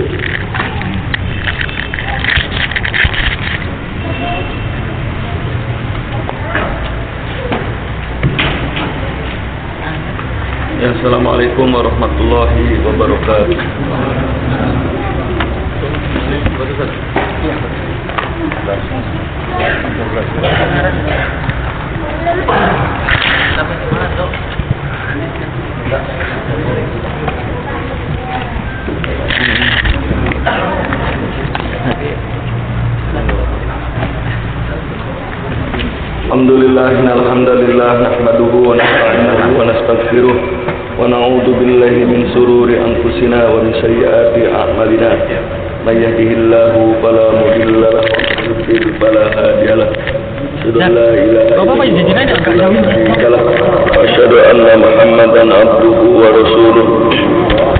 Ya, Assalamualaikum warahmatullahi wabarakatuh. Alhamdulillah, nahmaduhu wa nasta'inuhu wa min sururi anfusina wa min sayyiati a'malina. May yahdihillahu fala mudilla lahu wa may yudlil fala lahu. Asyhadu an la ilaha Bapak-bapak izinnya ada agak jauh. illallah wa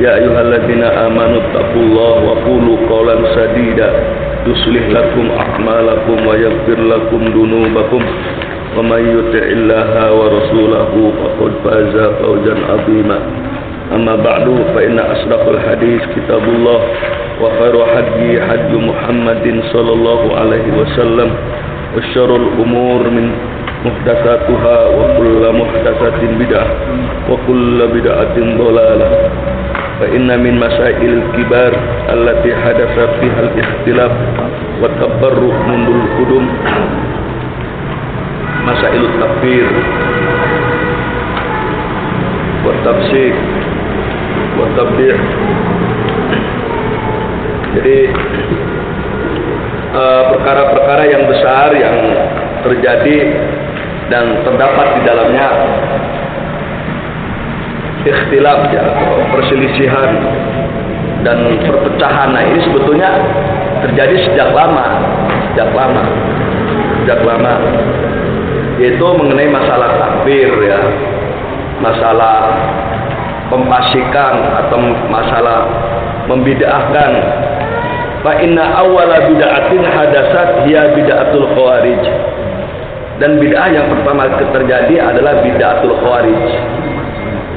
يا أيها الذين آمنوا اتقوا الله وقولوا قولا سديدا يصلح لكم أعمالكم ويغفر لكم ذنوبكم ومن يطع الله ورسوله فقد فاز فوزا عظيما أما بعد فإن أصدق الحديث كتاب الله وخير حدي حج محمد صلى الله عليه وسلم وشر الأمور من محدثاتها وكل محدثة بدعة وكل بدعة ضلالة فإن من مسائل الكبار التي حدث فيها الاختلاف والتبرك منذ القدم مسائل التكفير والتفسيق والتبديع jadi eh, perkara-perkara yang besar yang terjadi dan terdapat di dalamnya ikhtilaf ya, perselisihan dan perpecahan. Nah, ini sebetulnya terjadi sejak lama, sejak lama, sejak lama. Yaitu mengenai masalah takbir ya, masalah pemfasikan atau masalah membid'ahkan. Fa inna awwala bid'atin hadasat hiya bid'atul khawarij. Dan bid'ah yang pertama terjadi adalah bid'atul khawarij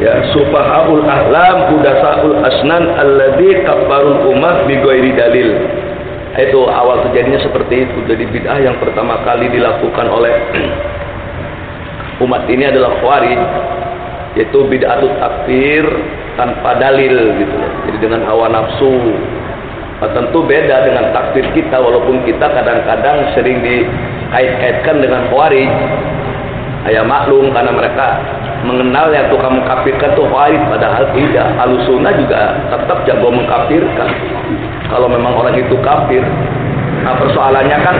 ya sufahaul ahlam hudasaul asnan alladzi kafarul ummah bi ghairi dalil. Itu awal terjadinya seperti itu. Jadi bid'ah yang pertama kali dilakukan oleh umat ini adalah khawarij yaitu bid'atut takfir tanpa dalil gitu jadi dengan hawa nafsu. Nah, tentu beda dengan takfir kita walaupun kita kadang-kadang sering dikait-kaitkan dengan khawarij ayah maklum karena mereka mengenal yang tukang mengkafirkan tuh khawarij padahal tidak. Alusuna juga tetap jago mengkafirkan. Kalau memang orang itu kafir nah persoalannya kan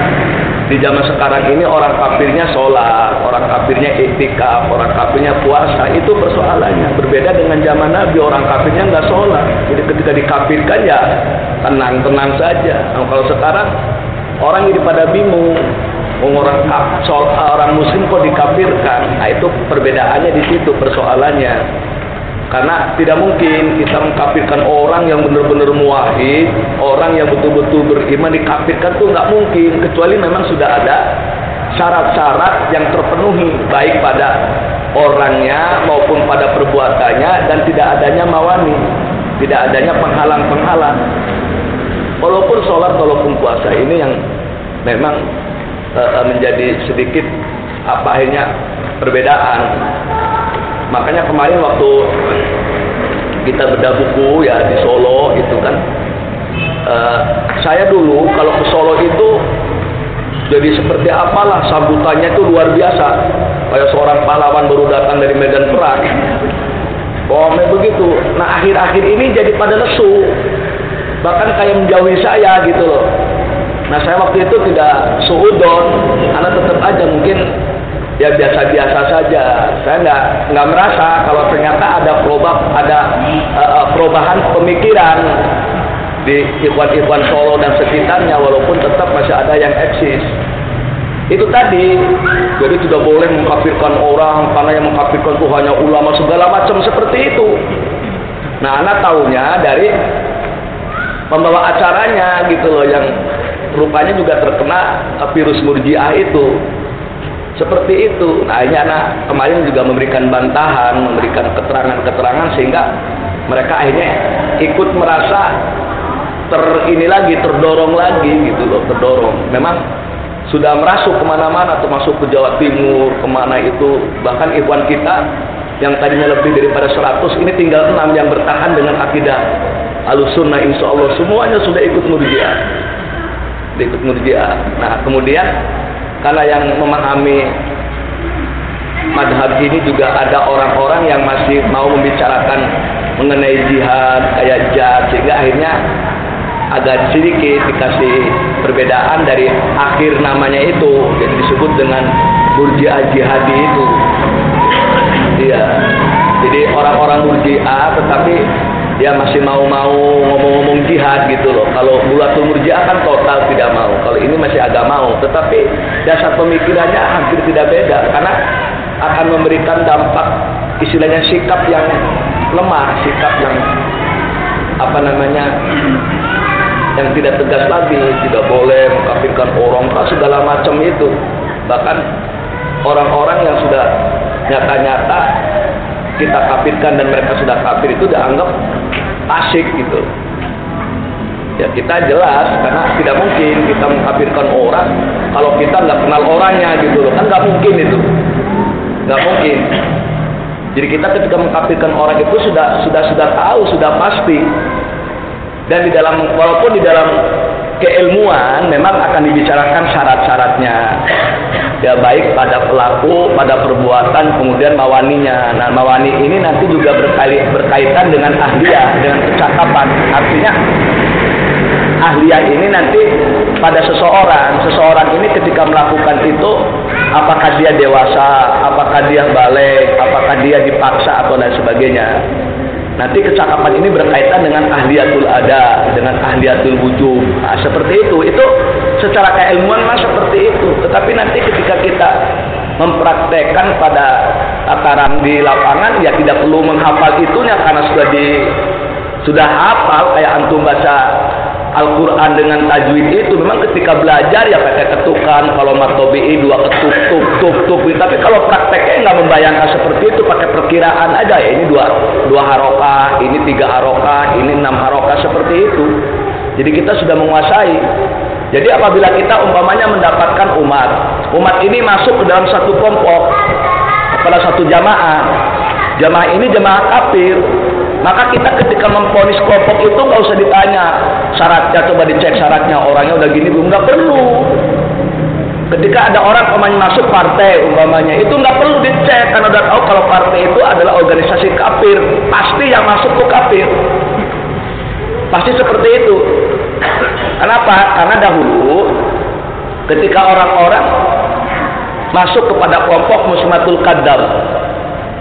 di zaman sekarang ini orang kafirnya sholat orang kafirnya iktikaf orang kafirnya puasa itu persoalannya. Berbeda dengan zaman Nabi orang kafirnya nggak sholat. Jadi ketika dikafirkan ya tenang-tenang saja. Nah, kalau sekarang orang jadi pada bingung orang soal orang muslim kok dikafirkan? Nah itu perbedaannya di situ persoalannya. Karena tidak mungkin kita mengkafirkan orang yang benar-benar muwahhid orang yang betul-betul beriman dikafirkan tuh nggak mungkin kecuali memang sudah ada syarat-syarat yang terpenuhi baik pada orangnya maupun pada perbuatannya dan tidak adanya mawani tidak adanya penghalang-penghalang. Walaupun sholat walaupun puasa ini yang memang uh, menjadi sedikit apa akhirnya perbedaan. Makanya kemarin waktu kita bedah buku ya di Solo itu kan uh, saya dulu kalau ke Solo itu jadi seperti apalah sambutannya itu luar biasa. Kayak seorang pahlawan baru datang dari medan perang. Oh begitu. Nah akhir-akhir ini jadi pada lesu. Bahkan kayak menjauhi saya gitu loh Nah saya waktu itu tidak suudon, karena tetap aja mungkin ya biasa-biasa saja. Saya nggak nggak merasa kalau ternyata ada perubahan ada uh, perubahan pemikiran. di ikhwan-ikhwan Solo dan sekitarnya walaupun tetap masih ada yang eksis itu tadi jadi tidak boleh mengkafirkan orang karena yang mengkafirkan itu hanya ulama segala macam seperti itu nah anak tahunya dari pembawa acaranya gitu loh yang rupanya juga terkena virus murjiah itu. Seperti itu. Nah ini anak kemarin juga memberikan bantahan memberikan keterangan-keterangan sehingga mereka akhirnya ikut merasa ter ini lagi terdorong lagi gitu loh terdorong. Memang sudah merasuk ke mana-mana termasuk ke Jawa Timur ke mana itu. Bahkan ikhwan kita yang tadinya lebih daripada 100 ini tinggal enam yang bertahan dengan akidah alusunnah insya Allah. Semuanya sudah ikut murjiah ikut murjiah nah kemudian karena yang memahami madhab ini juga ada orang-orang yang masih mau membicarakan mengenai jihad kayak jihad sehingga akhirnya agak sedikit dikasih perbedaan dari akhir namanya itu jadi disebut dengan murjiah jihadi itu. Iya. Jadi orang-orang murjiah tetapi dia masih mau-mau ngomong-ngomong jihad gitu loh. Kalau bulatul murjiah kan total tidak mau. Kalau ini masih agak mau. Tetapi dasar pemikirannya hampir tidak beda. Karena akan memberikan dampak istilahnya sikap yang lemah sikap yang apa namanya yang tidak tegas lagi, tidak boleh mengkafirkan orang, segala macam itu. Bahkan orang-orang yang sudah nyata-nyata kita kafirkan dan mereka sudah kafir itu dianggap asik gitu. Ya kita jelas karena tidak mungkin kita mengkafirkan orang kalau kita nggak kenal orangnya gitu loh kan nggak mungkin itu nggak mungkin. Jadi kita ketika mengkafirkan orang itu sudah sudah sudah tahu sudah pasti dan di dalam walaupun di dalam keilmuan memang akan dibicarakan syarat-syaratnya ya baik pada pelaku pada perbuatan kemudian mawaninya nah mawani ini nanti juga berkali, berkaitan dengan ahliya dengan kecakapan artinya ahliya ini nanti pada seseorang seseorang ini ketika melakukan itu apakah dia dewasa apakah dia balik apakah dia dipaksa atau lain sebagainya Nanti kecakapan ini berkaitan dengan ahliyatul ada, dengan ahliyatul wujud. Nah, seperti itu. Itu secara keilmuan mah seperti itu. Tetapi nanti ketika kita mempraktekkan pada tataran di lapangan ya tidak perlu menghafal itunya karena sudah di sudah hafal kayak antum baca Al-Quran dengan tajwid itu. Memang ketika belajar ya pakai ketukan kalau matobi'i dua ketuk tuk tuk tuk tapi kalau prakteknya nggak membayangkan seperti itu pakai perkiraan aja. Ya ini dua dua harokah ini tiga harokah ini enam harokah seperti itu. Jadi kita sudah menguasai jadi apabila kita umpamanya mendapatkan umat umat ini masuk ke dalam satu kelompok pada satu jamaah. Jamaah ini jamaah kafir. Maka kita ketika memponis kelompok itu nggak usah ditanya syaratnya coba dicek syaratnya. Orangnya udah gini belum nggak perlu. Ketika ada orang umpamanya masuk partai umpamanya itu nggak perlu dicek karena udah tahu kalau partai itu adalah organisasi kafir. Pasti yang masuk ke kafir. Pasti seperti itu. Kenapa? Karena dahulu ketika orang-orang masuk kepada kelompok musmatul kadal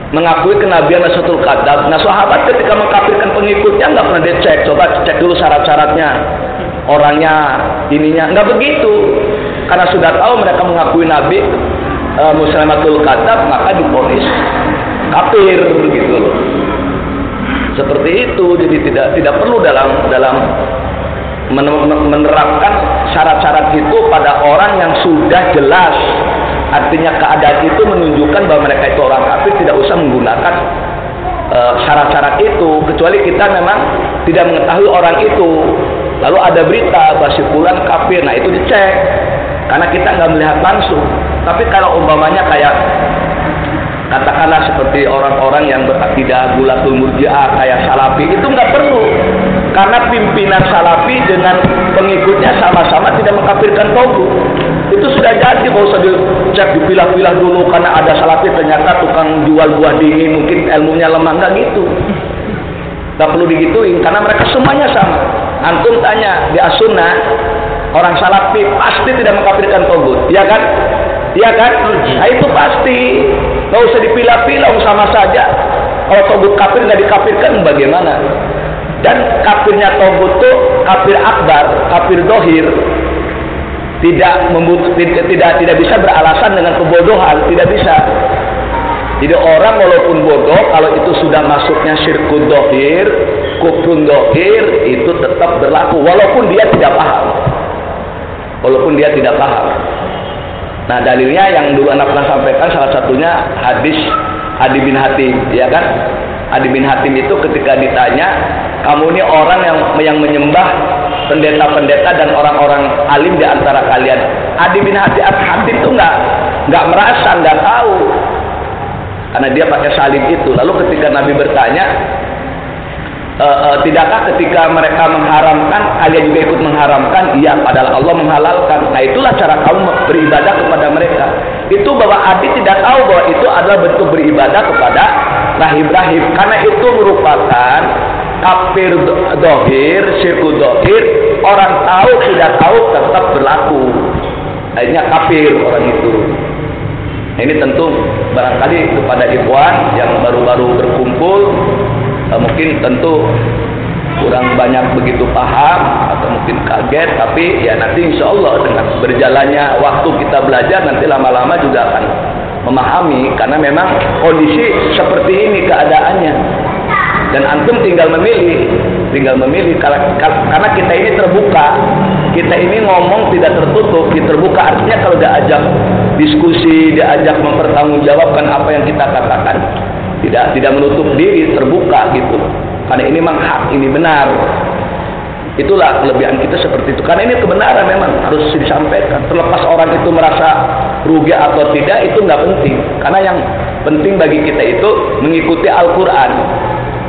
mengakui kenabian Rasul Kadab. Nah sahabat ketika mengkafirkan pengikutnya nggak pernah dicek, coba cek dulu syarat-syaratnya, orangnya, ininya, nggak begitu. Karena sudah tahu mereka mengakui Nabi e, Muslamatul Kadab, maka diponis kafir gitu loh. Seperti itu, jadi tidak tidak perlu dalam dalam menerapkan syarat-syarat itu pada orang yang sudah jelas. Artinya keadaan itu menunjukkan bahwa mereka itu orang kafir tidak usah menggunakan eh, syarat-syarat uh, itu. Kecuali kita memang tidak mengetahui orang itu. Lalu ada berita bahwa kafir, nah itu dicek. Karena kita nggak melihat langsung. Tapi kalau umpamanya kayak katakanlah seperti orang-orang yang berakidah gulatul murjiah kayak salafi itu nggak perlu karena pimpinan salafi dengan pengikutnya sama-sama tidak mengkafirkan togut itu sudah jadi mau usah dicek dipilah-pilah dulu karena ada salafi ternyata tukang jual buah dingin mungkin ilmunya lemah nggak gitu. Nggak perlu digituin karena mereka semuanya sama. Antum tanya di asuna orang salafi pasti tidak mengkafirkan togut ya kan? Ya kan? Nah itu pasti. Nggak usah dipilah-pilah sama saja. Kalau togut kafir nggak dikafirkan bagaimana Dan kafirnya togut itu kafir akbar, kafir dohir. Tidak tidak tidak bisa beralasan dengan kebodohan, tidak bisa. Jadi orang walaupun bodoh, kalau itu sudah masuknya syirkun dohir, kufrun dohir, itu tetap berlaku. Walaupun dia tidak paham. Walaupun dia tidak paham. Nah dalilnya yang dulu anak pernah sampaikan salah satunya hadis Adi bin Hatim, ya kan? Adi bin Hatim itu ketika ditanya, kamu ini orang yang yang menyembah pendeta-pendeta dan orang-orang alim di antara kalian. Adi bin Hatim, Hatim itu nggak nggak merasa, nggak tahu karena dia pakai salib itu. Lalu ketika Nabi bertanya, e, e, tidakkah ketika mereka mengharamkan, kalian juga ikut mengharamkan? Iya, padahal Allah menghalalkan. Nah itulah cara kamu beribadah kepada mereka. Itu bahwa Adi tidak tahu bahwa itu adalah bentuk beribadah kepada rahib-rahib. Karena itu merupakan kafir dohir, syirku dohir. Orang tahu tidak tahu tetap berlaku. Akhirnya kafir orang itu. Nah, ini tentu barangkali kepada ikhwan yang baru-baru berkumpul mungkin tentu kurang banyak begitu paham atau mungkin kaget tapi ya nanti insya Allah dengan berjalannya waktu kita belajar nanti lama-lama juga akan memahami karena memang kondisi seperti ini keadaannya. Dan antum tinggal memilih tinggal memilih karena kita ini terbuka. Kita ini ngomong tidak tertutup kita terbuka artinya kalau diajak diskusi diajak mempertanggungjawabkan apa yang kita katakan tidak tidak menutup diri terbuka gitu. Karena ini memang hak ini benar. Itulah kelebihan kita seperti itu. Karena ini kebenaran memang harus disampaikan. Terlepas orang itu merasa rugi atau tidak itu nggak penting. Karena yang penting bagi kita itu mengikuti Al-Quran.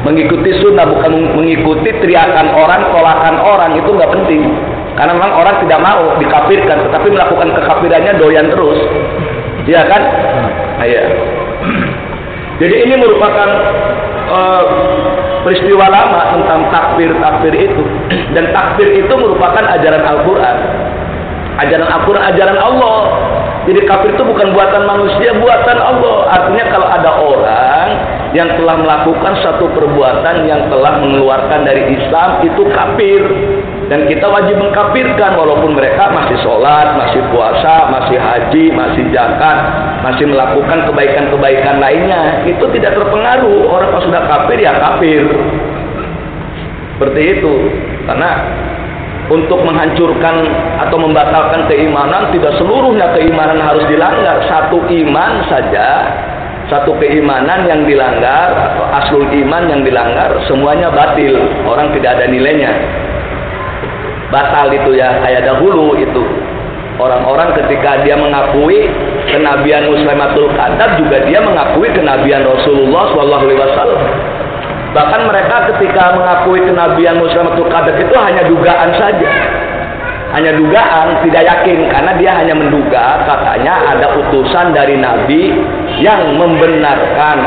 Mengikuti sunnah bukan mengikuti teriakan orang tolakan orang itu nggak penting. Karena memang orang tidak mau dikafirkan, tetapi melakukan kekafirannya doyan terus. Iya kan? Nah. Jadi ini merupakan uh, peristiwa lama tentang takbir-takbir itu. Dan takbir itu merupakan ajaran Al-Quran. Ajaran Al-Quran, ajaran Allah. Jadi kafir itu bukan buatan manusia, buatan Allah. Artinya kalau ada orang yang telah melakukan satu perbuatan yang telah mengeluarkan dari Islam itu kafir dan kita wajib mengkafirkan walaupun mereka masih sholat, masih puasa, masih haji, masih zakat, masih melakukan kebaikan-kebaikan lainnya. Itu tidak terpengaruh. Orang kalau sudah kafir ya kafir. Seperti itu. Karena untuk menghancurkan atau membatalkan keimanan tidak seluruhnya keimanan harus dilanggar. Satu iman saja satu keimanan yang dilanggar atau aslul iman yang dilanggar semuanya batil orang tidak ada nilainya batal itu ya kayak dahulu itu. Orang-orang ketika dia mengakui kenabian Muslimatul Kadab juga dia mengakui kenabian Rasulullah Shallallahu Alaihi Wasallam. Bahkan mereka ketika mengakui kenabian Muslimatul Kadab itu hanya dugaan saja. Hanya dugaan tidak yakin. Karena dia hanya menduga katanya ada utusan dari Nabi yang membenarkan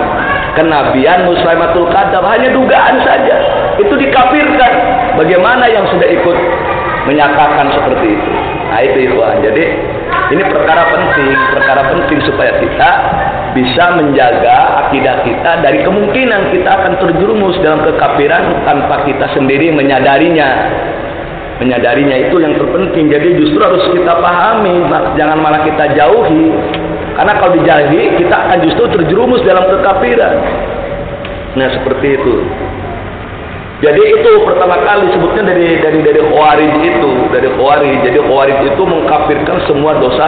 kenabian Muslimatul Kadab hanya dugaan saja. Itu dikafirkan. Bagaimana yang sudah ikut menyatakan seperti itu. Nah itu ikhwan. Jadi ini perkara penting, perkara penting supaya kita bisa menjaga akidah kita dari kemungkinan kita akan terjerumus dalam kekafiran tanpa kita sendiri menyadarinya. Menyadarinya itu yang terpenting. Jadi justru harus kita pahami, jangan malah kita jauhi. Karena kalau dijauhi, kita akan justru terjerumus dalam kekafiran. Nah, seperti itu. Jadi itu pertama kali sebutnya dari dari dari khawarij itu, dari khawarij. Jadi khawarij itu mengkafirkan semua dosa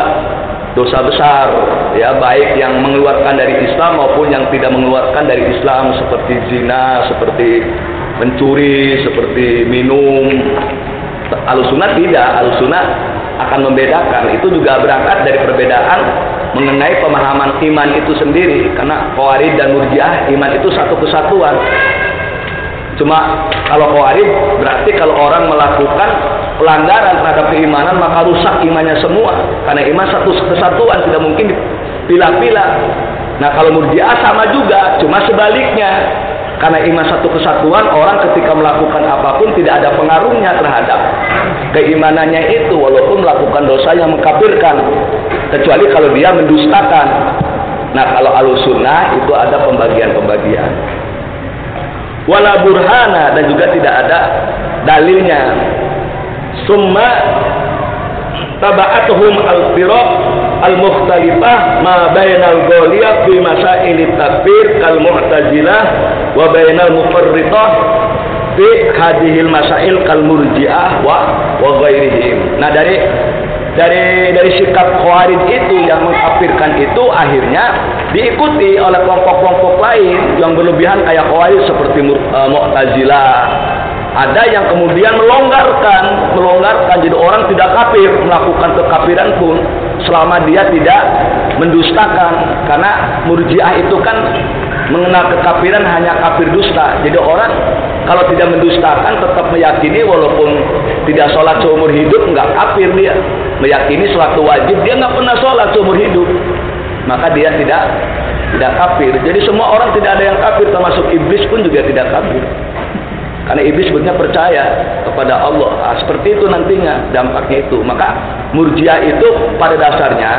dosa besar, ya baik yang mengeluarkan dari Islam maupun yang tidak mengeluarkan dari Islam seperti zina, seperti mencuri, seperti minum. Alusuna tidak, alusuna akan membedakan. Itu juga berangkat dari perbedaan mengenai pemahaman iman itu sendiri. Karena Khawarij dan Murjiah iman itu satu kesatuan. Cuma kalau khawarij berarti kalau orang melakukan pelanggaran terhadap keimanan maka rusak imannya semua. Karena iman satu kesatuan tidak mungkin dipilah-pilah. Nah kalau murjiah sama juga, cuma sebaliknya. Karena iman satu kesatuan, orang ketika melakukan apa pun tidak ada pengaruhnya terhadap keimanannya itu, walaupun melakukan dosa yang mengkafirkan, kecuali kalau dia mendustakan. Nah kalau alusunah itu ada pembagian-pembagian. Wala burhana dan juga tidak ada dalilnya summa taba'atuhum al-firaq al-mukhtalifah ma bainal ghaliyah fi masail takfir kal mu'tazilah wa bainal mufarritah fi hadhil masail kal murji'ah wa wa ghairihim. Nah dari dari dari sikap khawarij itu yang mengkafirkan itu akhirnya diikuti oleh kelompok-kelompok lain yang berlebihan kayak khawarij seperti uh, ada yang kemudian melonggarkan, melonggarkan jadi orang tidak kafir melakukan kekafiran pun selama dia tidak mendustakan. Karena murjiah itu kan mengenal kekafiran hanya kafir dusta. Jadi orang kalau tidak mendustakan tetap meyakini walaupun tidak sholat seumur hidup nggak kafir dia. Meyakini suatu wajib dia nggak pernah sholat seumur hidup. Maka dia tidak tidak kafir. Jadi semua orang tidak ada yang kafir termasuk iblis pun juga tidak kafir. Karena iblis sebetulnya percaya kepada Allah. Nah, seperti itu nantinya dampaknya itu. Maka murjiah itu pada dasarnya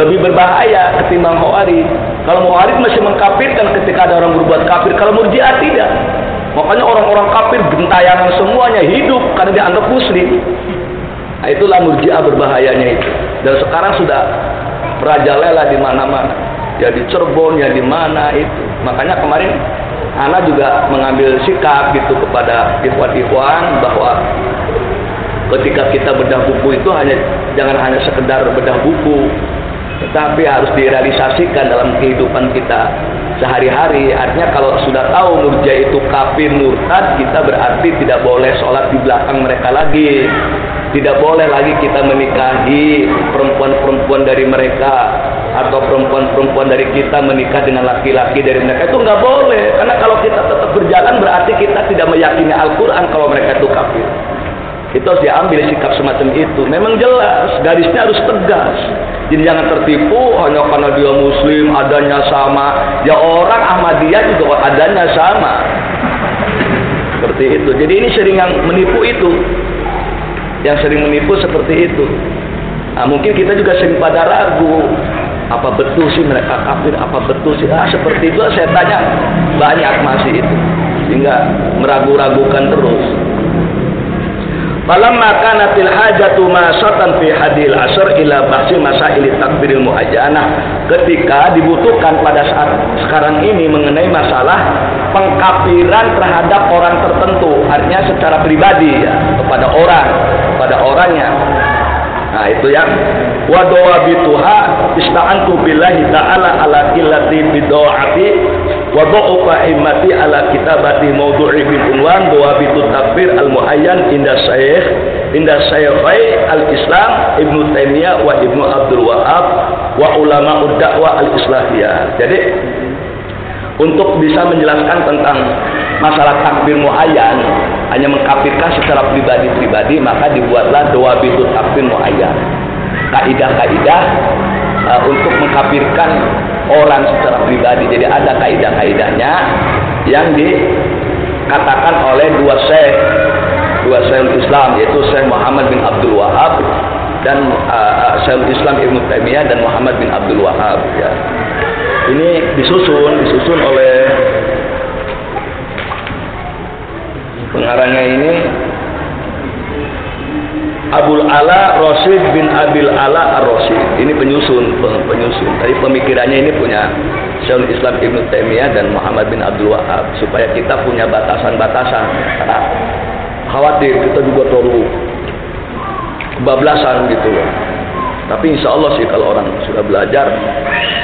lebih berbahaya ketimbang Khawarij. Kalau Khawarij masih mengkafirkan ketika ada orang berbuat kafir, kalau murjiah tidak. Makanya orang-orang kafir gentayangan semuanya hidup karena dianggap muslim. Nah, itulah murjiah berbahayanya itu. Dan sekarang sudah merajalela di mana-mana. Ya di Cirebon, ya di mana itu. Makanya kemarin Ana juga mengambil sikap gitu kepada ikhwan-ikhwan bahwa ketika kita bedah buku itu hanya jangan hanya sekedar bedah buku, tetapi harus direalisasikan dalam kehidupan kita sehari-hari. Artinya kalau sudah tahu murja itu kafir murtad, kita berarti tidak boleh sholat di belakang mereka lagi. Tidak boleh lagi kita menikahi perempuan-perempuan dari mereka atau perempuan-perempuan dari kita menikah dengan laki-laki dari mereka itu nggak boleh. Karena kalau kita tetap berjalan berarti kita tidak meyakini Al-Quran kalau mereka itu kafir. Itu harus diambil sikap semacam itu. Memang jelas garisnya harus tegas. Jadi jangan tertipu hanya karena dia muslim adanya sama. Ya orang Ahmadiyah juga adanya sama. Seperti itu. Jadi ini sering yang menipu itu. Yang sering menipu seperti itu. Nah, mungkin kita juga sering pada ragu, apa betul sih mereka kafir, apa betul sih, ah, seperti itu saya tanya. Banyak masih itu, sehingga meragu-ragukan terus. Falamma kanatil hajatu masatan fi hadil asr ila bahsi masail takbiril muajjanah. Ketika dibutuhkan pada saat sekarang ini mengenai masalah pengkafiran terhadap orang tertentu. Artinya secara pribadi ya kepada orang kepada orangnya. Nah itu yang wa dawabituha ista'antu billahi ta'ala ala qillati bidoati wa dha'ufa himmati ala kitabati mawdu'i bil unwan dawabitut takbir al muayyan inda syekh inda syekhai al Islam Ibnu Taimiyah wa Ibnu Abdul Wahab wa ulama dakwah al Islahiyah. Jadi untuk bisa menjelaskan tentang masalah takbir muayyan hanya mengkafirkan secara pribadi-pribadi maka dibuatlah doa bitu takbir muayyan kaidah-kaidah uh, untuk mengkafirkan orang secara pribadi. Jadi ada kaidah-kaidahnya yang dikatakan oleh dua syekh dua syekh Islam yaitu Syekh Muhammad bin Abdul Wahab dan uh, Syekh Islam Ibnu Taimiyah dan Muhammad bin Abdul Wahab ya. Ini disusun disusun oleh pengarangnya ini Abul Ala Rosid bin Abil Ala Ar-Rosid ini penyusun penyusun. Dari pemikirannya ini punya Syekhul Islam Ibn Taimiyah dan Muhammad bin Abdul Wahab. Supaya kita punya batasan-batasan. Karena khawatir kita juga terlalu kebablasan gitu loh. Tapi insya Allah sih kalau orang sudah belajar,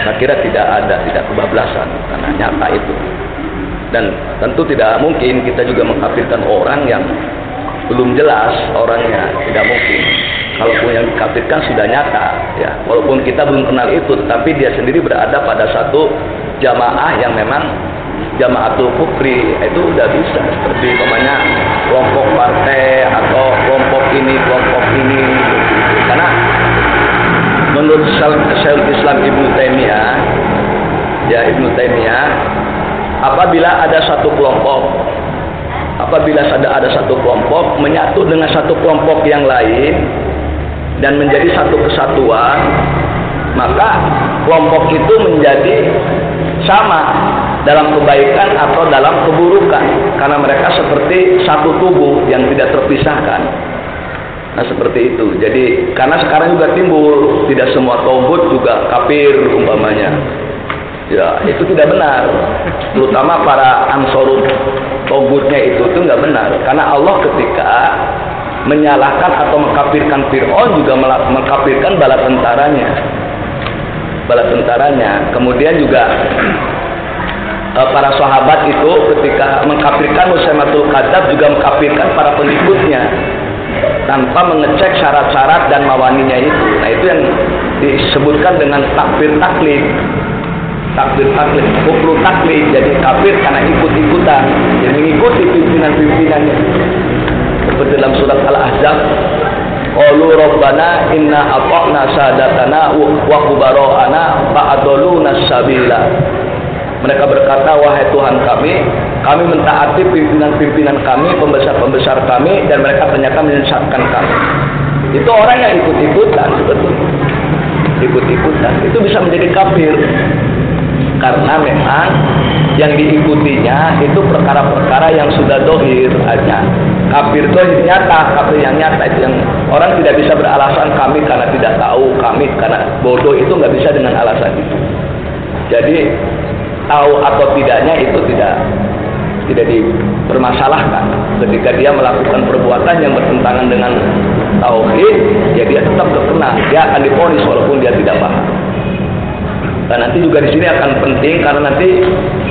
saya kira tidak ada, tidak kebablasan. Karena nyata itu. Dan tentu tidak mungkin kita juga mengkafirkan orang yang belum jelas orangnya, tidak mungkin. Kalaupun yang dikafirkan sudah nyata, ya. Walaupun kita belum kenal itu, tapi dia sendiri berada pada satu jamaah yang memang jamaatul kufri. Itu udah bisa seperti namanya kelompok partai atau kelompok ini kelompok ini. Karena menurut Syekh Islam Ibnu Taimiyah ya Ibnu Taimiyah apabila ada satu kelompok apabila ada ada satu kelompok menyatu dengan satu kelompok yang lain dan menjadi satu kesatuan maka kelompok itu menjadi sama dalam kebaikan atau dalam keburukan karena mereka seperti satu tubuh yang tidak terpisahkan. Nah seperti itu. Jadi karena sekarang juga timbul tidak semua togut juga kafir umpamanya ya itu tidak benar terutama para ansorut togutnya itu itu nggak benar karena Allah ketika menyalahkan atau mengkafirkan Fir'aun juga mengkafirkan bala tentaranya bala tentaranya kemudian juga eh, para sahabat itu ketika mengkafirkan Musaimatul Kadzab juga mengkafirkan para pengikutnya tanpa mengecek syarat-syarat dan mawaninya itu. Nah, itu yang disebutkan dengan takfir taklid. Takfir taklid, kufru taklid, jadi kafir karena ikut-ikutan, jadi mengikuti pimpinan-pimpinannya. Seperti dalam surat Al-Ahzab, Qalu Rabbana inna ata'na sadatana wa kubara'ana fa'adoluna sabila. Mereka berkata, wahai Tuhan kami, kami mentaati pimpinan-pimpinan kami, pembesar-pembesar kami, dan mereka ternyata menyesatkan kami. Itu orang yang ikut-ikutan, sebetulnya. Ikut-ikutan. Itu bisa menjadi kafir. Karena memang yang diikutinya itu perkara-perkara yang sudah dohir aja. Kafir itu nyata, kafir yang nyata yang orang tidak bisa beralasan kami karena tidak tahu, kami karena bodoh itu nggak bisa dengan alasan itu. Jadi tahu atau tidaknya itu tidak tidak dipermasalahkan ketika dia melakukan perbuatan yang bertentangan dengan tauhid ya dia tetap terkena dia akan diponis walaupun dia tidak paham dan nanti juga di sini akan penting karena nanti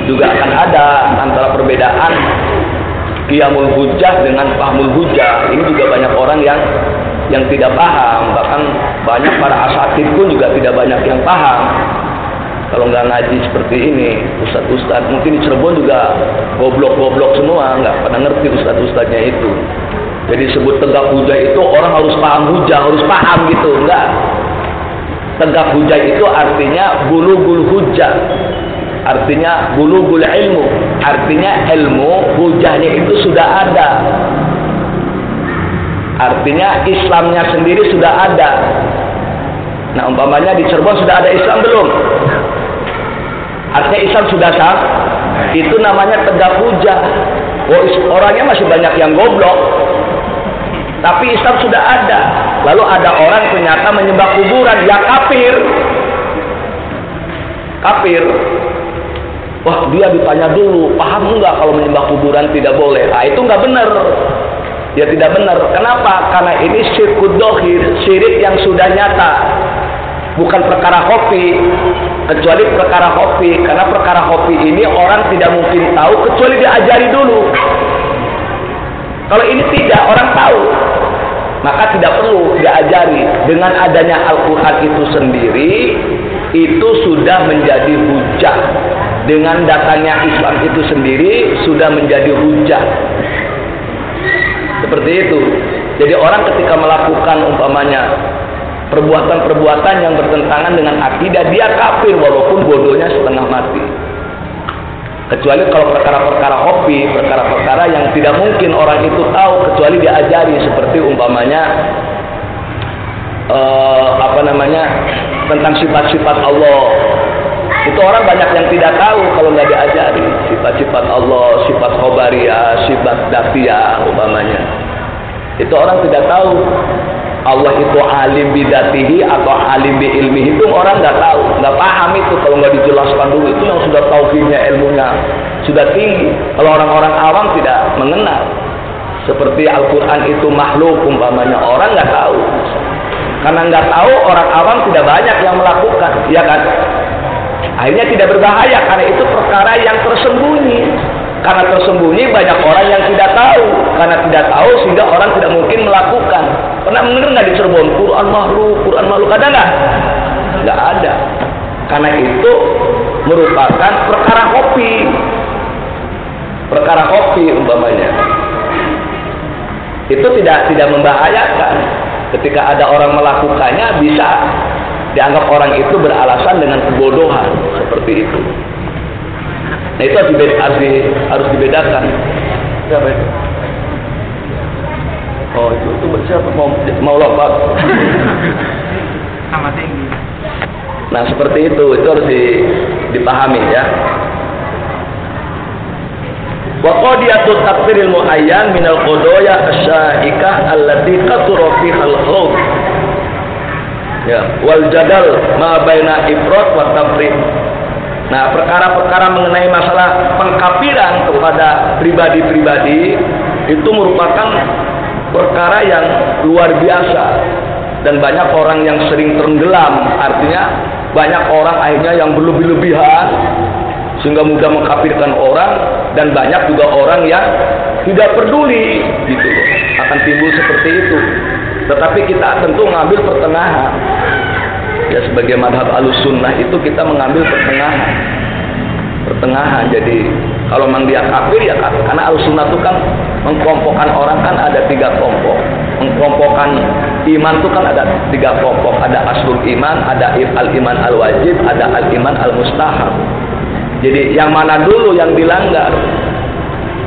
juga akan ada antara perbedaan qiyamul hujah dengan fahmul hujah. Ini juga banyak orang yang yang tidak paham, bahkan banyak para asatid pun juga tidak banyak yang paham. Kalau nggak ngaji seperti ini, ustadz-ustadz mungkin di Cirebon juga goblok-goblok semua, nggak pada ngerti ustadz-ustadznya itu. Jadi sebut tegak hujah itu orang harus paham hujah, harus paham gitu, enggak. Tegak hujah itu artinya bulu bulu hujah. Artinya bulughul ilmu. Artinya ilmu hujahnya itu sudah ada. Artinya Islamnya sendiri sudah ada. Nah umpamanya di Cirebon sudah ada Islam belum? Artinya Islam sudah sah? Itu namanya tegak hujah. Oh, orangnya masih banyak yang goblok tapi Islam sudah ada lalu ada orang ternyata menyembah kuburan ya kafir kafir Wah dia ditanya dulu, paham enggak kalau menyembah kuburan tidak boleh? Nah itu enggak benar. Ya tidak benar. Kenapa? Karena ini syirkud dohir, syirik yang sudah nyata. Bukan perkara kopi, kecuali perkara kopi. Karena perkara kopi ini orang tidak mungkin tahu kecuali diajari dulu. Kalau ini tidak, orang tahu. Maka tidak perlu diajari. Dengan adanya Al-Quran itu sendiri, itu sudah menjadi hujah dengan datangnya Islam itu sendiri sudah menjadi hujah. Seperti itu. Jadi orang ketika melakukan umpamanya perbuatan-perbuatan yang bertentangan dengan akidah dia kafir walaupun bodohnya setengah mati. Kecuali kalau perkara-perkara hobi, perkara-perkara yang tidak mungkin orang itu tahu kecuali diajari seperti umpamanya uh, apa namanya tentang sifat-sifat Allah itu orang banyak yang tidak tahu kalau nggak diajari sifat-sifat Allah, sifat khobariyah, sifat dafiyah umpamanya. Itu orang tidak tahu. Allah itu alim bidatihi atau alim bi ilmihi itu orang nggak tahu, nggak paham itu kalau nggak dijelaskan dulu itu yang sudah tauhidnya ilmunya sudah tinggi. Kalau orang-orang awam tidak mengenal seperti Al-Quran itu makhluk umpamanya orang nggak tahu. Karena nggak tahu orang awam tidak banyak yang melakukan, ya kan? Akhirnya tidak berbahaya karena itu perkara yang tersembunyi. Karena tersembunyi banyak orang yang tidak tahu. Karena tidak tahu sehingga orang tidak mungkin melakukan. Pernah mendengar nggak di Cirebon? Quran makhluk, Quran makhluk ada nggak? Nggak ada. Karena itu merupakan perkara kopi. Perkara kopi umpamanya. Itu tidak tidak membahayakan. Ketika ada orang melakukannya bisa dianggap orang itu beralasan dengan kebodohan seperti itu. Nah itu harus, dibeda, harus, di, harus dibedakan. Itu? Oh itu, itu siapa? Mau, mau lompat? Sama tinggi. Nah seperti itu, itu harus di, dipahami ya. wa qadiyatu takfiril muayyan minal qadaya asyaika allati kathura fiha al ya wal jadal ma baina ifrat wa tafriq Nah, perkara-perkara mengenai masalah pengkafiran kepada pribadi-pribadi itu merupakan perkara yang luar biasa. Dan banyak orang yang sering tenggelam. Artinya banyak orang akhirnya yang berlebih-lebihan. Sehingga mudah mengkafirkan orang. Dan banyak juga orang yang tidak peduli. Gitu. Akan timbul seperti itu. Tetapi kita tentu mengambil pertengahan. Ya sebagai madhab alus sunnah itu kita mengambil pertengahan. Pertengahan. Jadi kalau memang dia kafir ya kafir. Karena alus sunnah itu kan mengkelompokkan orang kan ada tiga kelompok. Mengkelompokkan iman itu kan ada tiga kelompok. Ada aslul iman ada al iman al wajib ada al iman al mustahab. Jadi yang mana dulu yang dilanggar?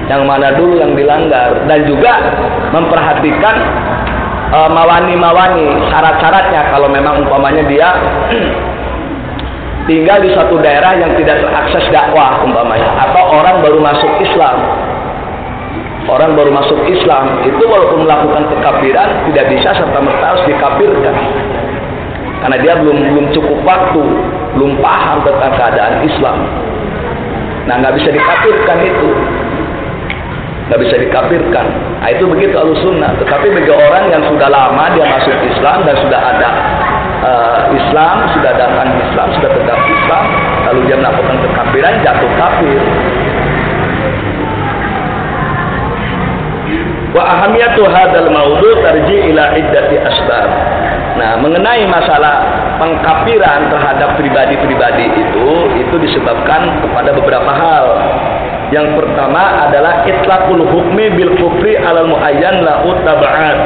Yang mana dulu yang dilanggar? Dan juga memperhatikan Eh, mawani-mawani syarat-syaratnya. Kalau memang umpamanya dia tinggal di suatu daerah yang tidak terakses dakwah umpamanya. Atau orang baru masuk Islam orang baru masuk Islam itu walaupun melakukan kekafiran tidak bisa serta merta harus dikafirkan karena dia belum belum cukup waktu belum paham tentang keadaan Islam nah nggak bisa dikafirkan itu nggak bisa dikafirkan. Nah, itu begitu alusunnah. Tetapi bagi orang yang sudah lama dia masuk Islam dan sudah ada uh, Islam, sudah datang Islam, sudah tegak Islam, lalu dia melakukan kekafiran, jatuh kafir. Wa ahamiyatu hadzal maudu tarji ila iddati asbab. Nah, mengenai masalah pengkafiran terhadap pribadi-pribadi itu itu disebabkan kepada beberapa hal. Yang pertama adalah itlaqul hukmi bil kufri alal muayyan lahu tab'at.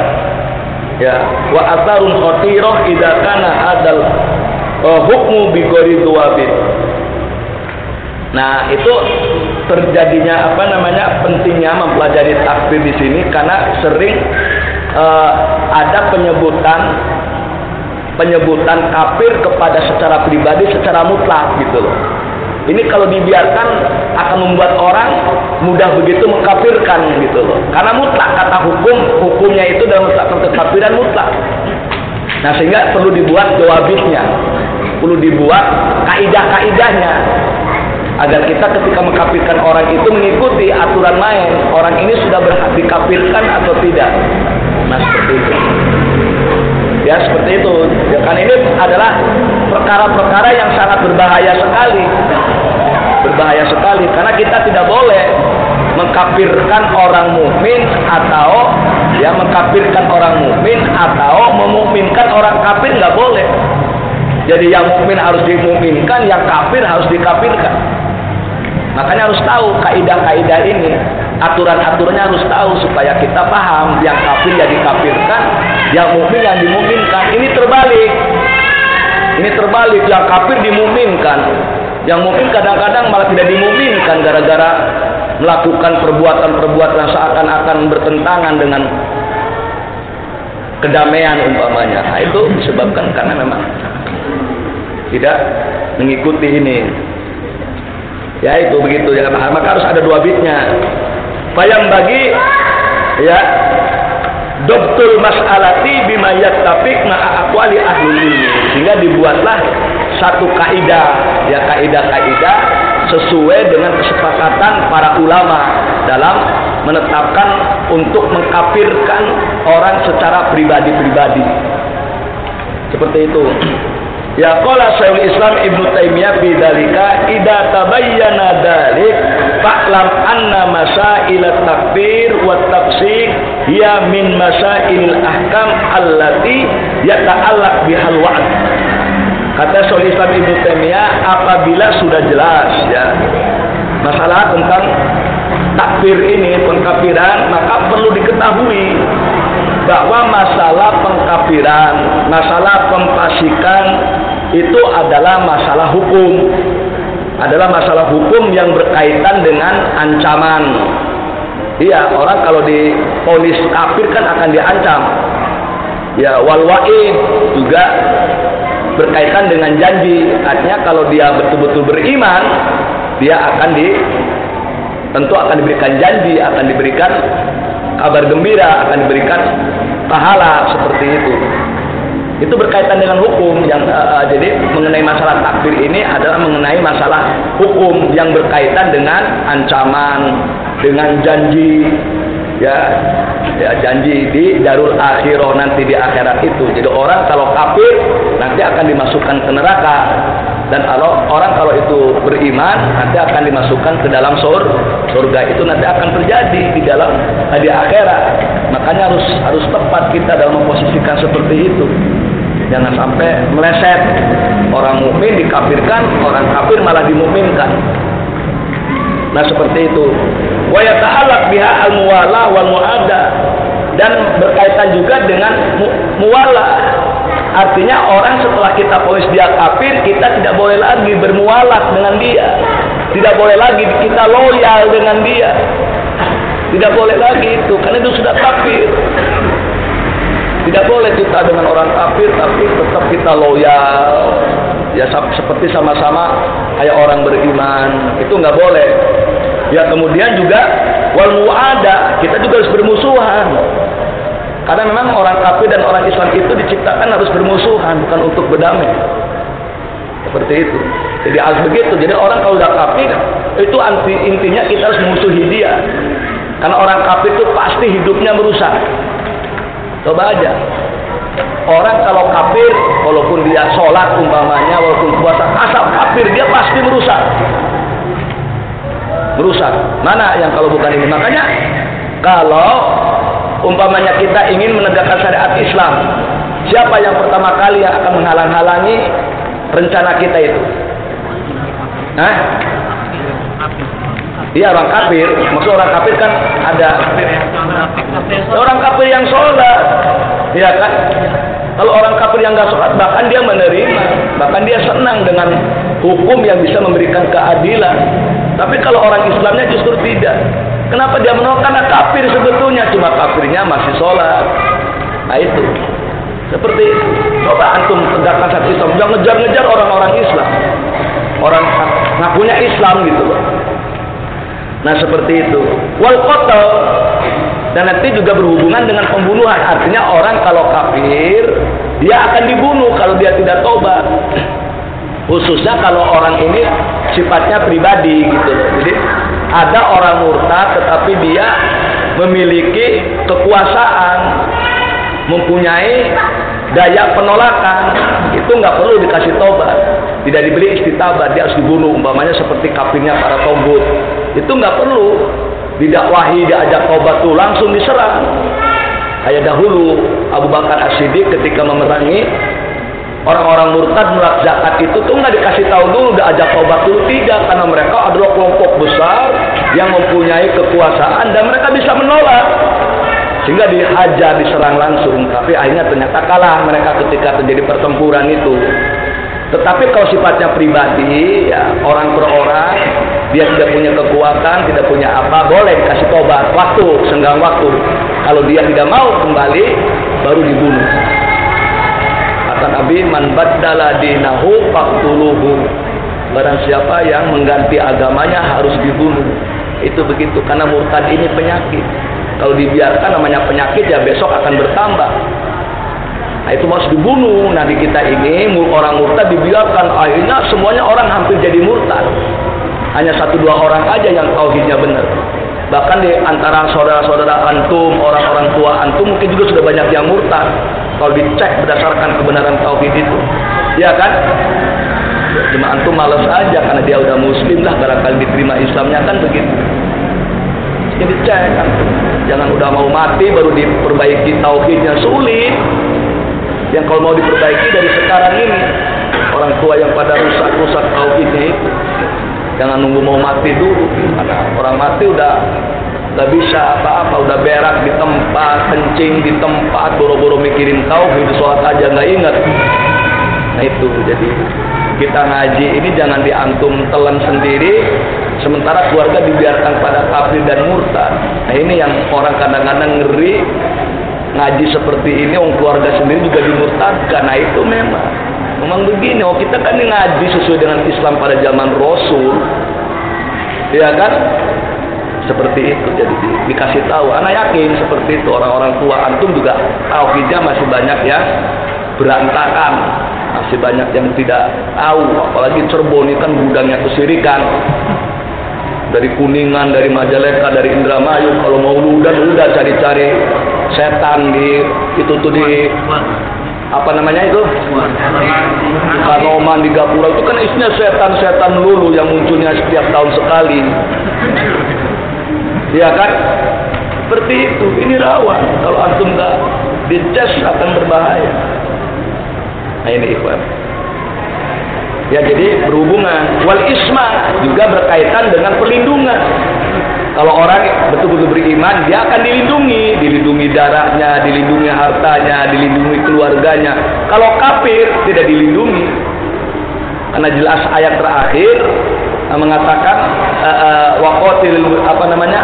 Ya, wa atharun khatirah idza kana adal uh, hukmu bi Nah, itu terjadinya apa namanya pentingnya mempelajari takfir di sini karena sering uh, ada penyebutan penyebutan kafir kepada secara pribadi secara mutlak gitu loh. Ini kalau dibiarkan akan membuat orang mudah begitu mengkafirkan gitu loh. Karena mutlak kata hukum, hukumnya itu dalam kekafiran mutlak. Nah sehingga perlu dibuat jawabisnya, perlu dibuat kaidah-kaidahnya agar kita ketika mengkafirkan orang itu mengikuti aturan main. Orang ini sudah berhak dikafirkan atau tidak. Nah seperti itu. Ya seperti itu. Ya, kan ini adalah perkara-perkara yang sangat berbahaya sekali berbahaya sekali karena kita tidak boleh mengkafirkan orang mukmin atau ya mengkafirkan orang mukmin atau memukminkan orang kafir nggak boleh. Jadi yang mukmin harus dimukminkan, yang kafir harus dikafirkan. Makanya harus tahu kaidah-kaidah ini, aturan-aturannya harus tahu supaya kita paham. Yang kafir ya dikafirkan, yang mukmin yang dimukminkan. Ini terbalik. Ini terbalik, yang kafir dimukminkan, yang mungkin kadang-kadang malah tidak dimungkinkan gara-gara melakukan perbuatan-perbuatan seakan-akan bertentangan dengan kedamaian umpamanya. Nah, itu disebabkan karena memang tidak mengikuti ini. Ya itu begitu ya. Maka harus ada dua bitnya. Bayang bagi ya dokter mas'alati bima yattafiq ma'a aqwali ahli ilmi sehingga dibuatlah satu kaidah ya kaidah-kaidah sesuai dengan kesepakatan para ulama dalam menetapkan untuk mengkafirkan orang secara pribadi-pribadi. Seperti itu. Ya qala Syekhul Islam Ibnu Taimiyah fi dalika idza tabayyana dalik fa'lam anna masail takfir wa tafsik hiya min masailil ahkam allati yata'allaq bihal wa'd. Kata Syaikhul Islam Ibnu Taimiyah apabila sudah jelas ya masalah tentang takfir ini pengkafiran maka perlu diketahui bahwa masalah pengkafiran, masalah pemfasikan itu adalah masalah hukum. Adalah masalah hukum yang berkaitan dengan ancaman. Iya, orang kalau diponis kafir kan akan diancam. Ya, wal wa'id juga berkaitan dengan janji. Artinya kalau dia betul-betul beriman, dia akan di tentu akan diberikan janji, akan diberikan kabar gembira, akan diberikan pahala seperti itu. Itu berkaitan dengan hukum yang uh, jadi mengenai masalah takdir ini adalah mengenai masalah hukum yang berkaitan dengan ancaman, dengan janji, ya, ya janji di darul akhirah nanti di akhirat itu. Jadi orang kalau kafir nanti akan dimasukkan ke neraka. Dan kalau orang kalau itu beriman nanti akan dimasukkan ke dalam sur surga itu nanti akan terjadi di dalam di akhirat. Makanya harus harus tepat kita dalam memposisikan seperti itu jangan sampai meleset orang mukmin dikafirkan orang kafir malah dimukminkan nah seperti itu wa yata'allaq biha al muwala wal muada dan berkaitan juga dengan mu muwala Artinya orang setelah kita polis dia kafir, kita tidak boleh lagi bermualat dengan dia. Tidak boleh lagi kita loyal dengan dia. Tidak boleh lagi itu, karena itu sudah kafir. Tidak boleh kita dengan orang kafir, tapi tetap kita loyal. Ya seperti sama-sama kayak orang beriman, itu nggak boleh. Ya kemudian juga wal muada, kita juga harus bermusuhan. Karena memang orang kafir dan orang Islam itu diciptakan harus bermusuhan, bukan untuk berdamai. Seperti itu. Jadi harus begitu. Jadi orang kalau udah kafir, itu anti, intinya kita harus memusuhi dia. Karena orang kafir itu pasti hidupnya merusak. Coba aja. Orang kalau kafir, walaupun dia sholat umpamanya, walaupun puasa, asal kafir dia pasti merusak. Merusak. Mana yang kalau bukan ini? Makanya kalau umpamanya kita ingin menegakkan syariat Islam, siapa yang pertama kali yang akan menghalang-halangi rencana kita itu? Hah? Iya orang kafir, maksud orang kafir kan ada orang kafir yang sholat, iya kan? Kalau orang kafir yang nggak sholat, bahkan dia menerima, bahkan dia senang dengan hukum yang bisa memberikan keadilan. Tapi kalau orang Islamnya justru tidak. Kenapa dia menolak? Karena kafir sebetulnya, cuma kafirnya masih sholat. Nah itu. Seperti. Coba antum tegakkan satu Islam. Ngejar-ngejar orang-orang Islam. Orang ngakunya Islam gitu loh. Nah seperti itu. Wal kotel dan nanti juga berhubungan dengan pembunuhan. Artinya orang kalau kafir dia akan dibunuh kalau dia tidak tobat. Khususnya kalau orang ini sifatnya pribadi gitu. Jadi ada orang murtad tetapi dia memiliki kekuasaan, mempunyai daya penolakan, itu nggak perlu dikasih tobat, tidak dibeli istitabat, dia harus dibunuh. Umpamanya seperti kafirnya para togut, itu nggak perlu didakwahi, diajak tobat tuh langsung diserang. Kayak dahulu Abu Bakar As-Siddiq ketika memerangi orang-orang murtad menolak zakat itu tuh nggak dikasih tahu dulu, udah ajak tobat dulu tidak, karena mereka adalah kelompok besar yang mempunyai kekuasaan dan mereka bisa menolak sehingga dihajar, diserang langsung. Tapi akhirnya ternyata kalah mereka ketika terjadi pertempuran itu. Tetapi kalau sifatnya pribadi, ya orang per orang, dia tidak punya kekuatan, tidak punya apa, boleh dikasih tobat, waktu, senggang waktu. Kalau dia tidak mau kembali, baru dibunuh. Kata Nabi, man baddala dinahu faqtuluhu. Barang siapa yang mengganti agamanya harus dibunuh. Itu begitu karena murtad ini penyakit. Kalau dibiarkan namanya penyakit ya besok akan bertambah. Nah, itu harus dibunuh. Nah kita ini orang murtad dibiarkan akhirnya semuanya orang hampir jadi murtad. Hanya satu dua orang aja yang tauhidnya benar. Bahkan di antara saudara-saudara antum, orang-orang tua antum mungkin juga sudah banyak yang murtad. Kalau dicek berdasarkan kebenaran tauhid itu. Ya kan? Cuma antum malas aja karena dia udah muslim lah barangkali diterima Islamnya kan begitu. Jadi cek kan. Jangan udah mau mati baru diperbaiki tauhidnya sulit. Yang kalau mau diperbaiki dari sekarang ini orang tua yang pada rusak-rusak jangan nunggu mau mati dulu. Karena orang mati udah nggak bisa apa-apa udah berak di tempat kencing di tempat boro-boro mikirin tauhid sholat aja nggak inget nah itu. Jadi kita ngaji ini jangan diantum telan sendiri sementara keluarga dibiarkan pada kafir dan murtad. Nah ini yang orang kadang-kadang ngeri ngaji seperti ini orang keluarga sendiri juga dimurtadkan. Nah itu memang memang begini oh kita kan ngaji sesuai dengan Islam pada zaman Rasul. Ya kan? Seperti itu jadi di, dikasih tahu. Anak yakin seperti itu orang-orang tua antum juga tauhidnya masih banyak ya berantakan. Masih banyak yang tidak tahu apalagi Cirebon ini kan gudangnya kesirikan. Dari Kuningan dari Majalengka dari Indramayu kalau mau ludan udah cari-cari setan di itu tuh di apa namanya itu? Kanoman di Gapura. Itu kan isinya setan-setan lulu yang munculnya setiap tahun sekali. Ya kan? Seperti itu. Ini rawan. Kalau antum nggak dicas akan berbahaya. Nah ini ikhwan. Ya jadi berhubungan. Wal isma juga berkaitan dengan perlindungan kalau orang betul-betul beriman dia akan dilindungi. Dilindungi darahnya dilindungi hartanya dilindungi keluarganya. Kalau kafir tidak dilindungi. Karena jelas ayat terakhir mengatakan uh, uh, waqatil apa namanya?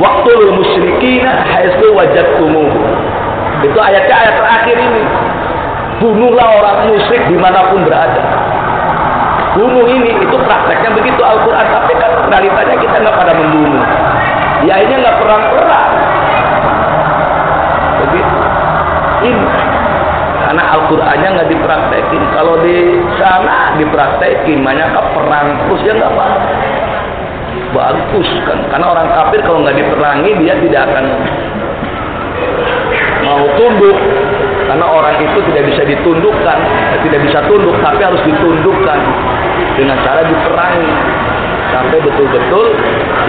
Waqtul musyrikina haitsu wajadtumuh itu ayatnya ayat terakhir ini. Bunuhlah orang musyrik di mana pun berada. Bunuh ini itu prakteknya begitu Al-Quran. Tapi kan realitanya kita nggak pada membunuh. Ya ini nggak perang-perang begitu ini karena Al-Qur'annya nggak dipraktekin. Kalau di sana dipraktekin banyak perang. Terus ya nggak apa bagus kan. Karena orang kafir kalau nggak diperangi dia tidak akan mau tunduk. Karena orang itu tidak bisa ditundukkan. Tidak bisa tunduk tapi harus ditundukkan. Dengan cara diperangi sampai betul-betul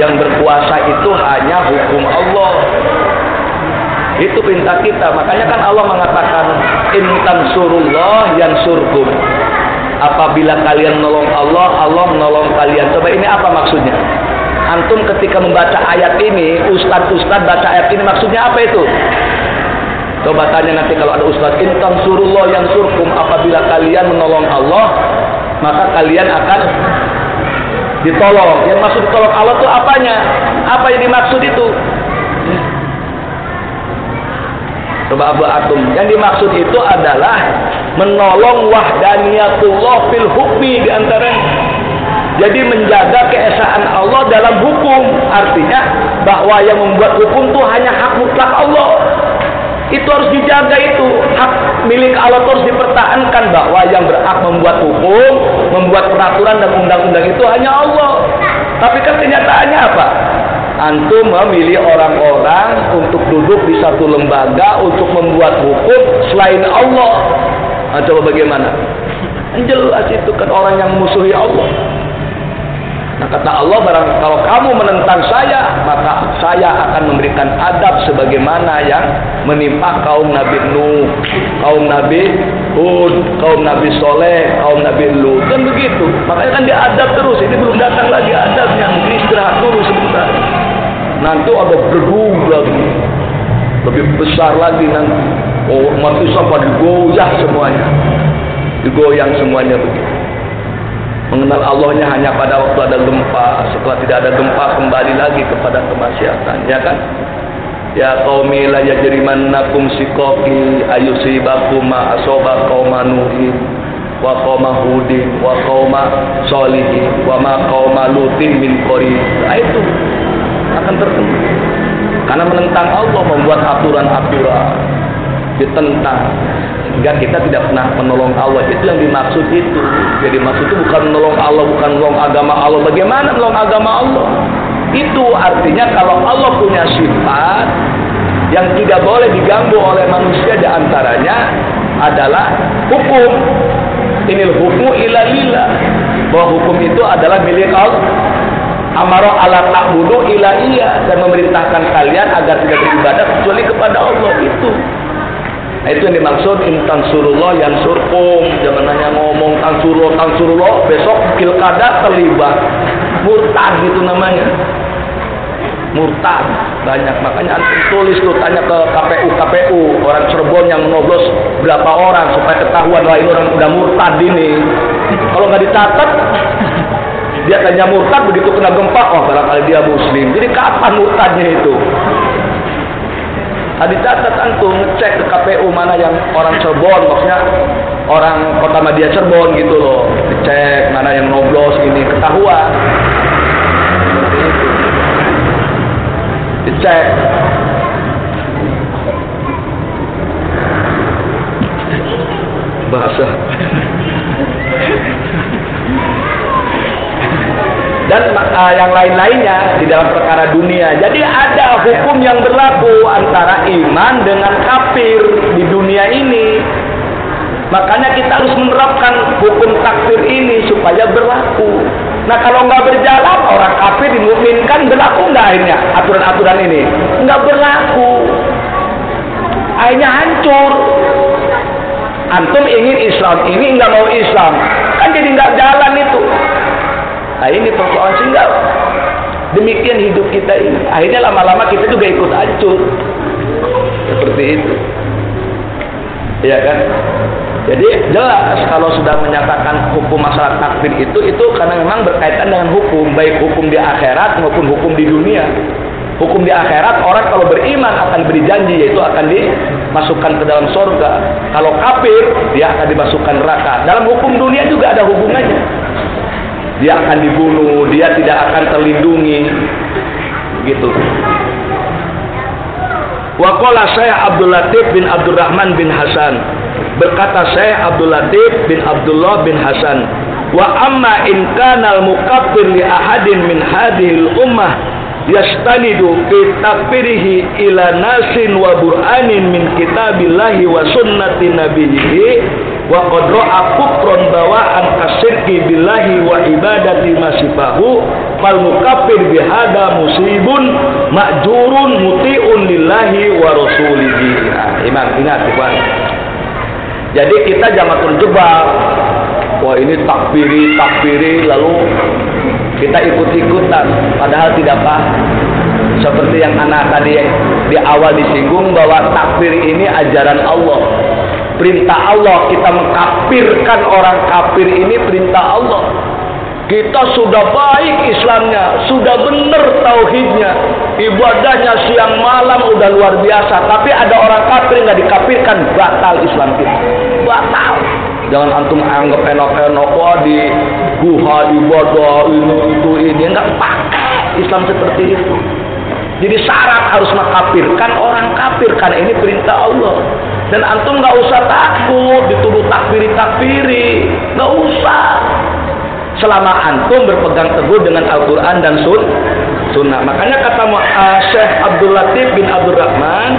yang berkuasa itu hanya hukum Allah itu perintah kita. Makanya kan Allah mengatakan intan surullah yang surkum. Apabila kalian menolong Allah, Allah menolong kalian. Coba ini apa maksudnya? Antum ketika membaca ayat ini, ustad-ustad baca ayat ini maksudnya apa itu? Coba tanya nanti kalau ada ustad intan surullah yang surkum. Apabila kalian menolong Allah, maka kalian akan ditolong. Yang maksud ditolong Allah itu apanya? Apa yang dimaksud itu? Coba Abu Atum. Yang dimaksud itu adalah menolong wahdaniyatullah fil hukmi di antara jadi menjaga keesaan Allah dalam hukum. Artinya bahwa yang membuat hukum itu hanya hak mutlak Allah. Itu harus dijaga itu. Hak milik Allah itu harus dipertahankan bahwa yang berhak membuat hukum, membuat peraturan dan undang-undang itu hanya Allah. Tapi kan kenyataannya apa? antum memilih orang-orang untuk duduk di satu lembaga untuk membuat hukum selain Allah. Nah, coba bagaimana? Jelas itu kan orang yang musuhi Allah. Nah kata Allah barang kalau kamu menentang saya maka saya akan memberikan adab sebagaimana yang menimpa kaum Nabi Nuh, kaum Nabi Hud, kaum Nabi Soleh, kaum Nabi Lut dan begitu. Makanya kan diadab terus. Ini belum datang lagi adabnya. Mungkin istirahat dulu sebentar nanti ada gedung lagi lebih besar lagi nanti oh, umat Islam pada digoyah semuanya digoyang semuanya begitu mengenal Allahnya hanya pada waktu ada gempa setelah tidak ada gempa kembali lagi kepada kemaksiatan ya kan Ya qaumi la yajrimannakum siqaqi ayusibakum ma asaba qauma nuhin wa qauma hudin wa qauma solihin wa ma qauma lutin min qarib. Nah, itu akan terkena. Karena menentang Allah membuat aturan-aturan ditentang sehingga kita tidak pernah menolong Allah. Itu yang dimaksud itu. Jadi maksud itu bukan menolong Allah bukan menolong agama Allah. Bagaimana menolong agama Allah? Itu artinya kalau Allah punya sifat yang tidak boleh diganggu oleh manusia di antaranya adalah hukum. Ini hukum ilalillah bahwa hukum itu adalah milik Allah. Amaro ala ta'budu ila iya. Dan memerintahkan kalian agar tidak beribadah kecuali kepada Allah. Itu. Nah, itu yang dimaksud intan surullah yang surkum. Jangan hanya ngomong tansurullah tansurullah. Besok pilkada terlibat. Murtad gitu namanya. Murtad. Banyak. Makanya tulis tuh tanya ke KPU KPU orang Cirebon yang menoblos berapa orang supaya ketahuan lah ini orang udah murtad ini. Kalau nggak dicatat dia tanya murtad begitu kena gempa oh barangkali dia muslim. Jadi kapan murtadnya itu Nah, dicatat antum ngecek ke KPU mana yang orang Cirebon maksudnya orang kota Madia Cirebon gitu loh. Dicek mana yang noblos ini ketahuan. Cek bahasa dan uh, yang lain-lainnya di dalam perkara dunia. Jadi ada hukum yang berlaku antara iman dengan kafir di dunia ini. Makanya kita harus menerapkan hukum takfir ini supaya berlaku. Nah kalau nggak berjalan orang kafir dimukminkan berlaku nggak akhirnya aturan-aturan ini? Nggak berlaku. Akhirnya hancur. Antum ingin Islam, ini nggak mau Islam, kan jadi nggak jalan itu. Nah ini persoalan sehingga demikian hidup kita ini. Akhirnya lama-lama kita juga ikut hancur. Seperti itu. Iya kan? Jadi jelas kalau sudah menyatakan hukum masalah takdir itu itu karena memang berkaitan dengan hukum, baik hukum di akhirat maupun hukum di dunia. Hukum di akhirat orang kalau beriman akan beri janji yaitu akan dimasukkan ke dalam surga. Kalau kafir dia akan dimasukkan neraka. Dalam hukum dunia juga ada hubungannya dia akan dibunuh, dia tidak akan terlindungi. Gitu. Waqala saya Abdul Latif bin Abdurrahman bin Hasan. Berkata saya Abdul Latif bin Abdullah bin Hasan. Wa amma in kana al-mukaffir li ahadin min hadhil ummah yastanidu fi takfirihi ila nasin wa bur'anin min kitabillahi wa sunnati nabiyhi wa qad ra'a kufran bawa'an kasirki billahi wa ibadati masifahu fal mukaffir bihada musibun ma'jurun muti'un lillahi wa rasulihi. Nah, imam ingat ikhwan. Jadi kita jangan terjebak wah ini takbiri takbiri lalu kita ikut-ikutan padahal tidak paham. Seperti yang anak tadi di awal disinggung bahwa takbir ini ajaran Allah. Perintah Allah kita mengkafirkan orang kafir ini perintah Allah. Kita sudah baik Islamnya sudah benar tauhidnya. Ibadahnya siang malam udah luar biasa tapi ada orang kafir nggak dikafirkan batal Islam kita. Batal jangan antum anggap enak-enak wah di guha ibadah ini itu ini nggak pakai Islam seperti itu jadi syarat harus mengkafirkan orang kafir ini perintah Allah dan antum nggak usah takut dituduh takfiri takfiri, nggak usah. Selama antum berpegang teguh dengan Al-Quran dan sun, Sunnah. Makanya kata uh, Syekh Abdul Latif bin Abdul Rahman,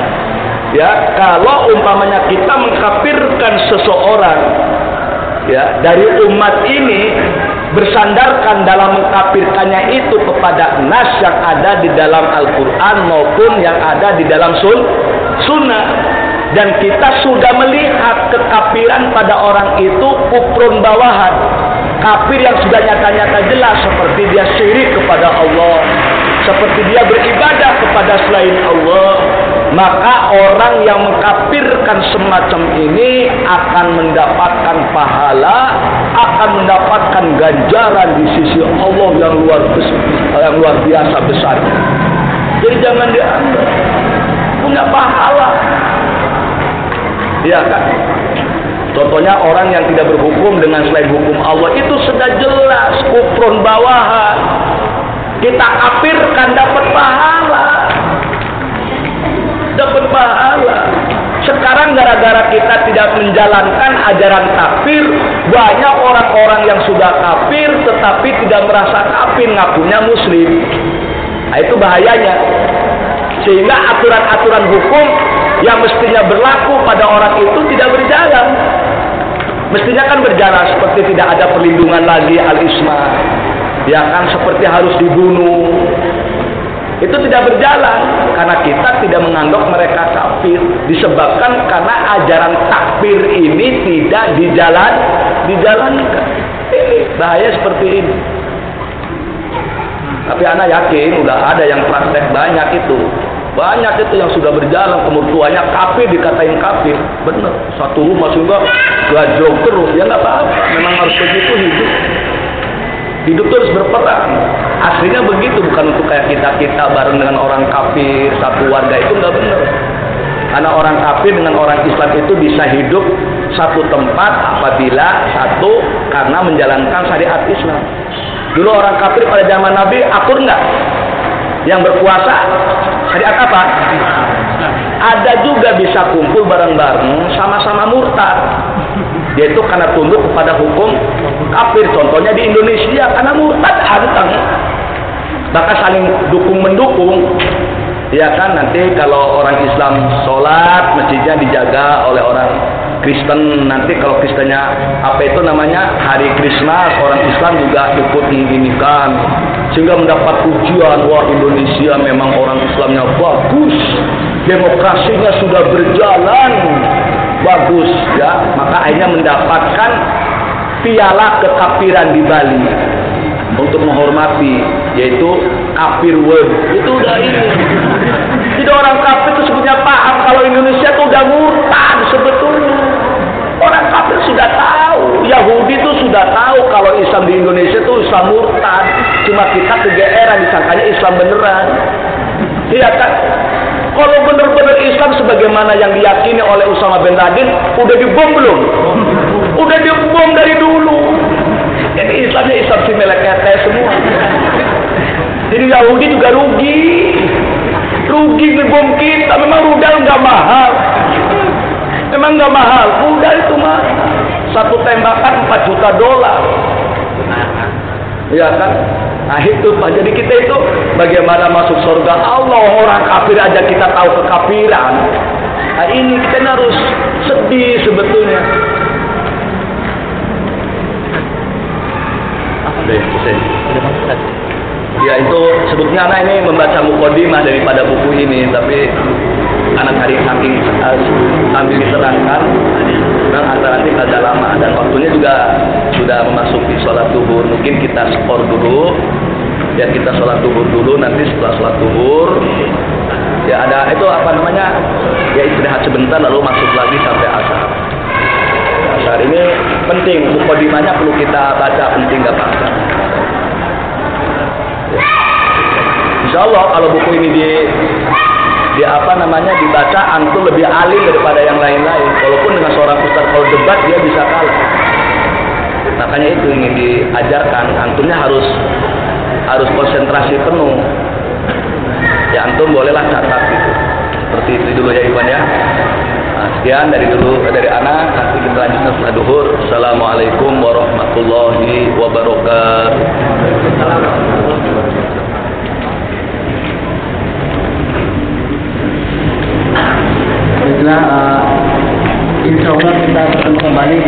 ya kalau umpamanya kita mengkafirkan seseorang, ya dari umat ini bersandarkan dalam mengkafirkannya itu kepada nas yang ada di dalam Al-Quran maupun yang ada di dalam sun, sunnah. Dan kita sudah melihat kekafiran pada orang itu kufrun bawahan. Kafir yang sudah nyata-nyata jelas seperti dia syirik kepada Allah seperti dia beribadah kepada selain Allah maka orang yang mengkafirkan semacam ini akan mendapatkan pahala akan mendapatkan ganjaran di sisi Allah yang luar biasa, yang luar biasa besar jadi jangan dianggap punya pahala Iya kan? Contohnya orang yang tidak berhukum dengan selain hukum Allah itu sudah jelas kufrun bawahan. Kita kafirkan dapat pahala. Pahala. Sekarang gara-gara kita tidak menjalankan ajaran kafir, banyak orang-orang yang sudah kafir tetapi tidak merasa kafir ngakunya muslim. Nah, itu bahayanya. Sehingga aturan-aturan hukum yang mestinya berlaku pada orang itu tidak berjalan. Mestinya kan berjalan seperti tidak ada perlindungan lagi al-isma. Ya kan seperti harus dibunuh. Itu tidak berjalan karena kita tidak menganggap mereka kafir disebabkan karena ajaran takfir ini tidak dijalan dijalankan. Ini bahaya seperti ini. Tapi anak yakin udah ada yang praktek banyak itu. Banyak itu yang sudah berjalan ke mertuanya kafir dikatain kafir. Benar. Satu rumah sehingga gajong terus. Ya nggak apa-apa. Memang harus begitu hidup. Hidup terus berperang. Aslinya begitu bukan untuk kayak kita kita bareng dengan orang kafir satu warga itu nggak benar. Karena orang kafir dengan orang Islam itu bisa hidup satu tempat apabila satu karena menjalankan syariat Islam. Dulu orang kafir pada zaman Nabi akur nggak? Yang berpuasa syariat apa ada juga bisa kumpul bareng-bareng sama-sama murtad yaitu karena tunduk kepada hukum kafir contohnya di Indonesia karena murtad anteng maka saling dukung mendukung. Ya kan? Nanti kalau orang Islam sholat masjidnya dijaga oleh orang Kristen. Nanti kalau Kristennya apa itu namanya? Hari Christmas orang Islam juga ikut mengginikan sehingga mendapat pujian wah Indonesia memang orang Islamnya bagus. Demokrasinya sudah berjalan. Bagus ya. Maka akhirnya mendapatkan piala kekafiran di Bali. Untuk menghormati yaitu kafir world itu udah ini. Jadi orang kafir itu sebetulnya paham kalau Indonesia itu udah murtad sebetulnya. Orang kafir sudah tahu. Yahudi itu sudah tahu kalau Islam di Indonesia itu Islam murtad. Cuma kita kegeeran disangkanya Islam beneran. Iya kan? Kalau benar-benar Islam sebagaimana yang diyakini oleh Usama bin Laden udah dibom belum udah dibom dari dulu jadi Islamnya Islam si melekete semua. Jadi Yahudi juga rugi. Rugi ngebom kita. Memang rudal nggak mahal. Memang nggak mahal. Rudal itu mah satu tembakan 4 juta dolar. Iya kan? Nah itu Pak. Jadi kita itu bagaimana masuk surga Allah. Orang kafir aja kita tahu kekafiran. Nah ini kita harus sedih sebetulnya. Deh, Ya itu sebetulnya anak ini membaca mukodimah daripada buku ini, tapi anak hari saking uh, sambil diterangkan dan antara nanti agak lama dan waktunya juga sudah memasuki sholat duhur. Mungkin kita skor dulu, ya kita sholat duhur dulu. Nanti setelah sholat duhur, ya ada itu apa namanya, ya istirahat sebentar lalu masuk lagi sampai asar. Asar ini penting, mukodimahnya perlu kita baca penting gak apa Insya Allah kalau buku ini di di apa namanya dibaca antum lebih alim daripada yang lain-lain. Walaupun dengan seorang ustaz kalau debat dia bisa kalah. Makanya itu ingin diajarkan antumnya harus harus konsentrasi penuh. Ya antum bolehlah catat gitu. Seperti itu dulu ya Iwan ya. Nah, sekian dari dulu dari anak nanti kita lanjutkan setelah duhur. Assalamualaikum warahmatullahi wabarakatuh. Baiklah, uh, insya Allah kita ketemu kembali